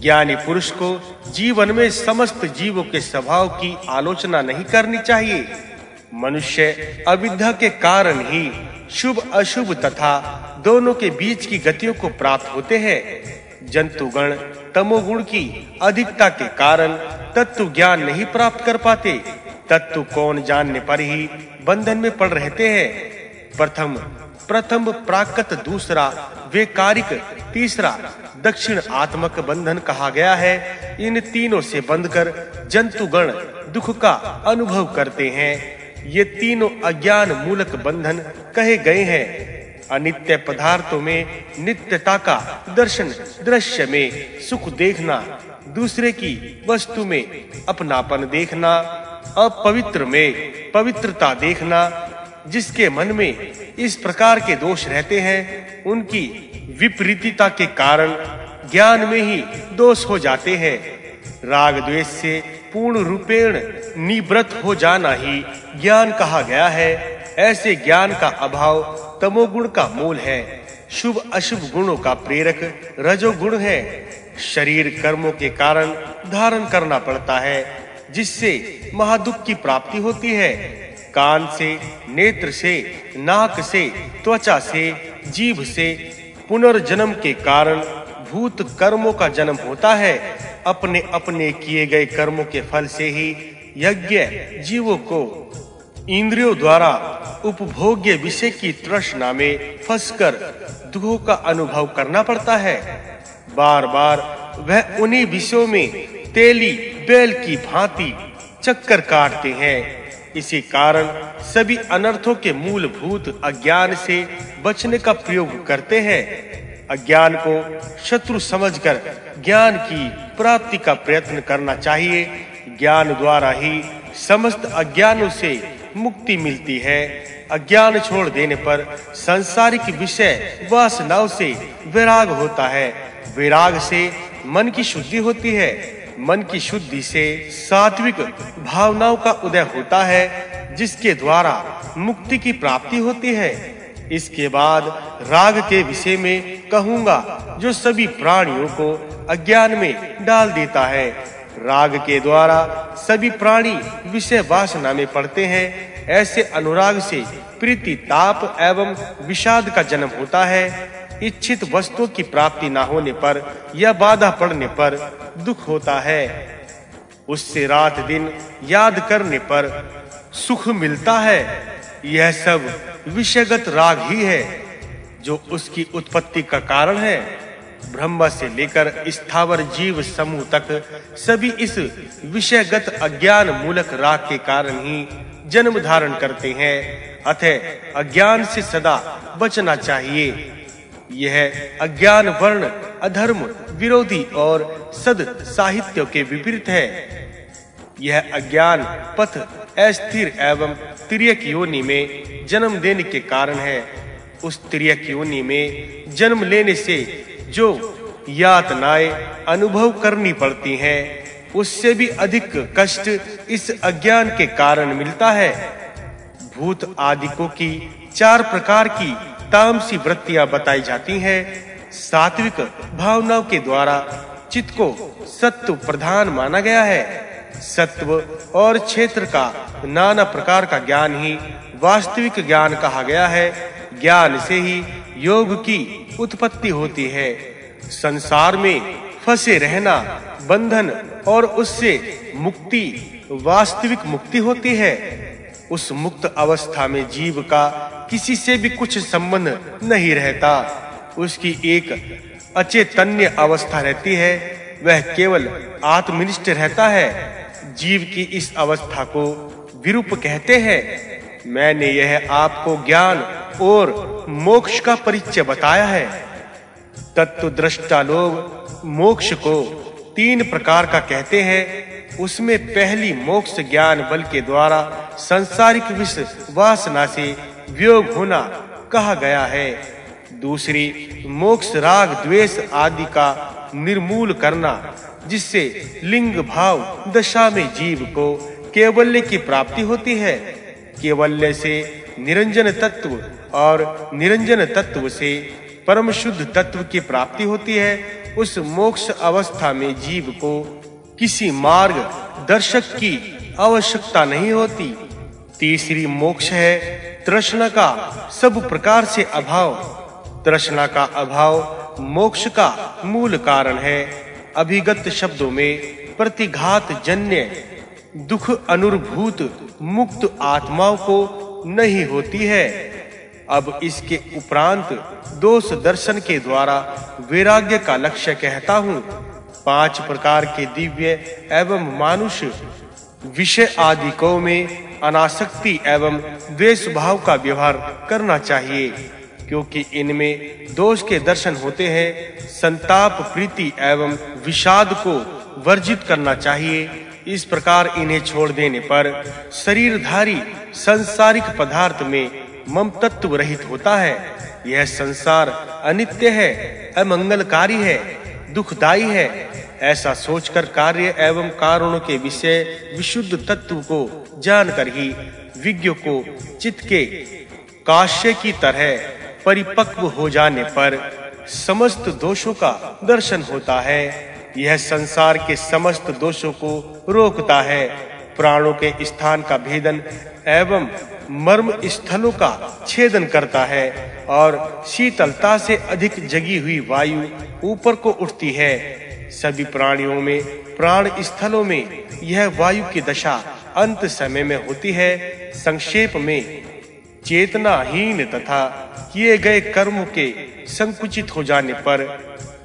ज्ञानी पुरुष को जीवन में समस्त जीवों के स्वभाव की आलोचना नहीं करनी चाहिए। मनुष्य अविद्या के कारण ही शुभ, अशुभ तथा दोनों के बीच की गतियों को प्राप्त होते हैं। जंतुगण तमोगुण की अधिकता के कारण तत्व ज्ञान नहीं प्राप्त कर पाते। तत्व कौन जानने पर ही बंधन में पड़ रहते हैं। प्रथम प्रथम प्राकृत दूसरा, वेकारिक तीसरा, दक्षिण आत्मक बंधन कहा गया है। इन तीनों से बंधकर जंतुगण दुख का अनुभव करते हैं। ये तीनों अज्ञान मूलक बंधन कहे गए हैं। अनित्य पदार्थों में नित्यता का दर्शन, दृश्य में सुख देखना, दूसरे की वस्तु में अपनापन देखना, अपवित्र में पवित्रता देखना जिसके मन में इस प्रकार के दोष रहते हैं, उनकी विपरीतता के कारण ज्ञान में ही दोष हो जाते हैं। राग द्वेष से पूर्ण रूपेण निवृत्त हो जाना ही ज्ञान कहा गया है। ऐसे ज्ञान का अभाव तमोगुण का मूल है। शुभ अशुभ गुणों का प्रेरक रजोगुण है। शरीर कर्मों के कारण धारण करना पड़ता है, जिससे महादुख की प्राप्ति होती है। कान से, नेत्र से, नाक से, त्वचा से, जीभ से पुनर्जन्म के कारण भूत कर्मों का जन्म होता है। अपने अपने किए गए कर्मों के फल से ही यज्ञ जीवों को इंद्रियों द्वारा उपभोग्य विषय की तृष्णा में फंसकर दुखों का अनुभव करना पड़ता है। बार-बार वह उन्हीं विषयों में तेली, बैल की भांति चक्कर काटते हैं। इसी कारण सभी अनर्थों के मूलभूत अज्ञान से बचने का प्रयोग करते हैं। अज्ञान को शत्रु समझकर ज्ञान की प्राप्ति का प्रयत्न करना चाहिए। ज्ञान द्वारा ही समस्त अज्ञानों से मुक्ति मिलती है। अज्ञान छोड़ देने पर संसारिक विषय वासनाओं से विराग होता है। विराग से मन की शुद्धि होती है। मन की शुद्धि से सात्विक भावनाओं का उदय होता है, जिसके द्वारा मुक्ति की प्राप्ति होती है। इसके बाद राग के विषय में कहूँगा, जो सभी प्राणियों को अज्ञान में डाल देता है। राग के द्वारा सभी प्राणी विषय वासना में पड़ते हैं, ऐसे अनुराग से प्रीति, ताप एवं विषाद का जन्म होता है। इच्छित वस्तु की प्राप्ति न होने पर या बाधा पड़ने पर दुख होता है। उससे रात दिन याद करने पर सुख मिलता है। यह सब विषयगत राग ही है, जो उसकी उत्पत्ति का कारण है। ब्रह्म से लेकर स्थावर जीव समूह तक सभी इस विषयगत अज्ञान मूलक राग के कारण ही जन्म धारण करते हैं। अतः अज्ञान से सदा बचना चाहिए। यह अज्ञान वर्ण, अधर्म, विरोधी और सद साहित्य के विपरीत है। यह अज्ञान, पथ, अस्थिर एवं तिर्यक योनि में जन्म देने के कारण है। उस तिर्यक योनि में जन्म लेने से जो यातनाएँ अनुभव करनी पड़ती हैं, उससे भी अधिक कष्ट इस अज्ञान के कारण मिलता है। भूत आदिकों की चार प्रकार की तामसी वृत्तियाँ बताई जाती हैं सात्विक भावनाओं के द्वारा चित्त को सत्व प्रधान माना गया है। सत्व और क्षेत्र का नाना प्रकार का ज्ञान ही वास्तविक ज्ञान कहा गया है। ज्ञान से ही योग की उत्पत्ति होती है। संसार में फंसे रहना, बंधन और उससे मुक्ति, वास्तविक मुक्ति होती है। उस मुक्त अवस्था में जीव का किसी से भी कुछ संबंध नहीं रहता। उसकी एक अचेतन्य अवस्था रहती है, वह केवल आत्मनिष्ठ रहता है। जीव की इस अवस्था को विरूप कहते हैं। मैंने यह आपको ज्ञान और मोक्ष का परिचय बताया है। तत्व दृष्टा लोग मोक्ष को तीन प्रकार का कहते हैं। उसमें पहली मोक्ष ज्ञान बल के द्वारा संसारिक विष वासना से वियोग होना कहा गया है। दूसरी, मोक्ष, राग, द्वेष आदि का निर्मूल करना, जिससे लिंग भाव दशा में जीव को केवल्य की प्राप्ति होती है। केवल्य से निरंजन तत्व और निरंजन तत्व से परम शुद्ध तत्व की प्राप्ति होती है। उस मोक्ष अवस्था में जीव को किसी मार्ग दर्शक की आवश्यकता नहीं होती। तीसरी मोक्ष है तृष्णा का सब प्रकार से अभाव। तृष्णा का अभाव मोक्ष का मूल कारण है। अभिगत शब्दों में प्रतिघात जन्य, दुख अनुभूत मुक्त आत्माओं को नहीं होती है। अब इसके उपरांत दोष दर्शन के द्वारा वैराग्य का लक्ष्य कहता हूँ। पाँच प्रकार के दिव्य एवं मानुष, विषय आदि को में अनासक्ति एवं द्वेष भाव का व्यवहार करना चाहिए, क्योंकि इनमें दोष के दर्शन होते हैं, संताप, प्रीति एवं विषाद को वर्जित करना चाहिए। इस प्रकार इन्हें छोड़ देने पर शरीरधारी संसारिक पदार्थ में मम तत्व रहित होता है। यह संसार अनित्य है, अमंगलकारी है दुखदाई है ऐसा सोचकर कार्य एवं कारणों के विषय विशुद्ध तत्व को जानकर ही विज्ञ को चित्त के काश्य की तरह परिपक्व हो जाने पर समस्त दोषों का दर्शन होता है। यह संसार के समस्त दोषों को रोकता है। प्राणों के स्थान का भेदन एवं मर्म स्थलों का छेदन करता है और शीतलता से अधिक जगी हुई वायु ऊपर को उठती है। सभी प्राणियों में, प्राण स्थलों में यह वायु की दशा अंत समय में होती है, संक्षेप में, चेतनाहीन तथा किए गए कर्म के संकुचित हो जाने पर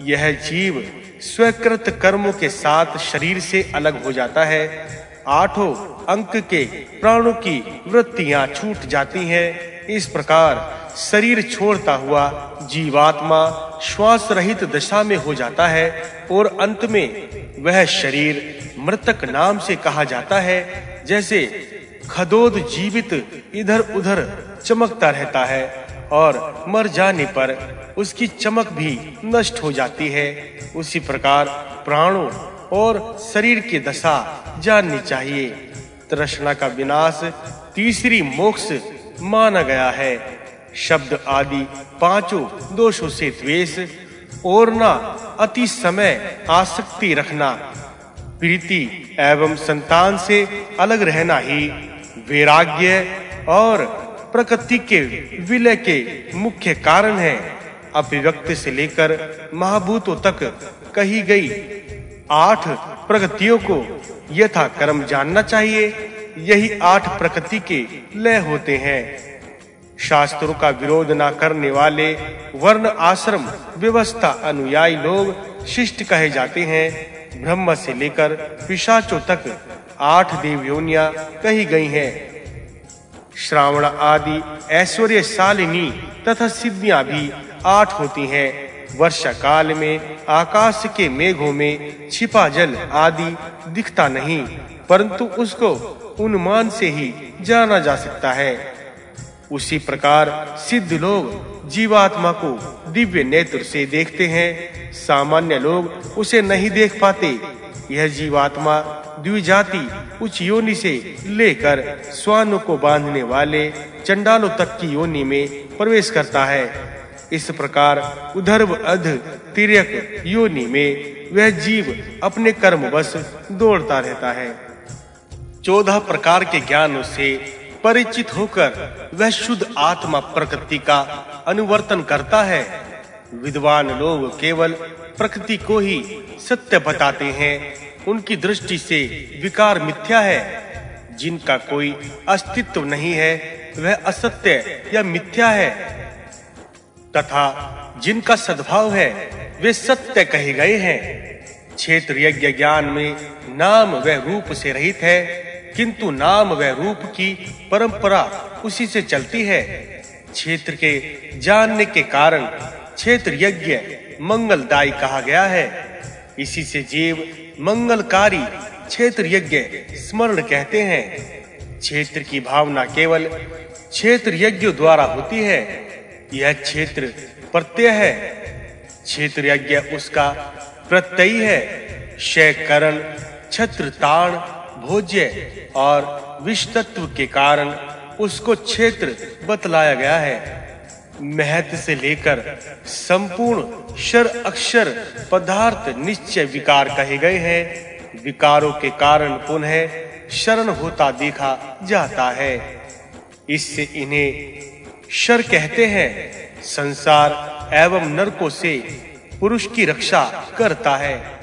यह जीव स्वकृत कर्मों के साथ शरीर से अलग हो जाता है। आठों अंक के प्राणों की वृत्तियाँ छूट जाती हैं। इस प्रकार शरीर छोड़ता हुआ जीवात्मा श्वास रहित दशा में हो जाता है और अंत में वह शरीर मृतक नाम से कहा जाता है, जैसे खदोद जीवित इधर-उधर चमकता रहता है और मर जाने पर उसकी चमक भी नष्ट हो जाती है। उसी प्रकार प्राणों और शरीर की दशा जाननी चाहिए। तृष्णा का विनाश तीसरी मोक्ष माना गया है। शब्द आदि पाँचों दोषों से द्वेष, और ना अति समय आसक्ति रखना। प्रीति एवं संतान से अलग रहना ही वैराग्य और प्रकृति के विलय के मुख्य कारण है। अभिव्यक्त से लेकर महाभूतों तक कही गई आठ प्रगतियों को यथा कर्म जानना चाहिए। यही आठ प्रकृति के लय होते हैं। शास्त्रों का विरोध न करने वाले वर्ण आश्रम व्यवस्था अनुयायी लोग शिष्ट कहे जाते हैं। ब्रह्म से लेकर पिशाचों तक आठ देव योनियाँ कही गई हैं। श्रावण आदि ऐश्वर्य शालिनी तथा सिद्धियाँ भी आठ होती हैं। वर्षा काल में आकाश के मेघों में छिपा जल आदि दिखता नहीं, परंतु उसको उन्मान से ही जाना जा सकता है। उसी प्रकार सिद्ध लोग जीवात्मा को दिव्य नेत्र से देखते हैं। सामान्य लोग उसे नहीं देख पाते। यह जीवात्मा द्विजाति उच्च योनि से लेकर स्वानों को बांधने वाले चंडालों तक की योनि में प्रवेश करता है। इस प्रकार उधर्व अध तिर्यक योनि में वह जीव अपने कर्म बस दौड़ता रहता है। चौदह प्रकार के ज्ञानों से परिचित होकर वह शुद्ध आत्मा प्रकृति का अनुवर्तन करता है। विद्वान लोग केवल प्रकृति को ही सत्य बताते हैं। उनकी दृष्टि से विकार मिथ्या है। जिनका कोई अस्तित्व नहीं है, वह असत्य या मिथ्या है। तथा जिनका सद्भाव है, वे सत्य कहे गए हैं। क्षेत्र यज्ञ ज्ञान में नाम व रूप से रहित है। किंतु नाम व रूप की परंपरा उसी से चलती है। क्षेत्र के जानने के कारण क्षेत्र यज्ञ मंगलदायी कहा गया है। इसी से जीव मंगलकारी क्षेत्र यज्ञ स्मरण कहते हैं। क्षेत्र की भावना केवल क्षेत्र यज्ञ द्वारा होती है। यह क्षेत्र प्रत्यय है। क्षेत्र यज्ञ उसका प्रत्यय है। शय करण छत्र ताण भोज्य और विष के कारण उसको क्षेत्र बतलाया गया है। महत से लेकर संपूर्ण शर अक्षर पदार्थ निश्चय विकार कहे गए हैं। विकारों के कारण पुनः शरण होता देखा जाता है। इससे इन्हें शर कहते हैं। संसार एवं नरकों से पुरुष की रक्षा करता है।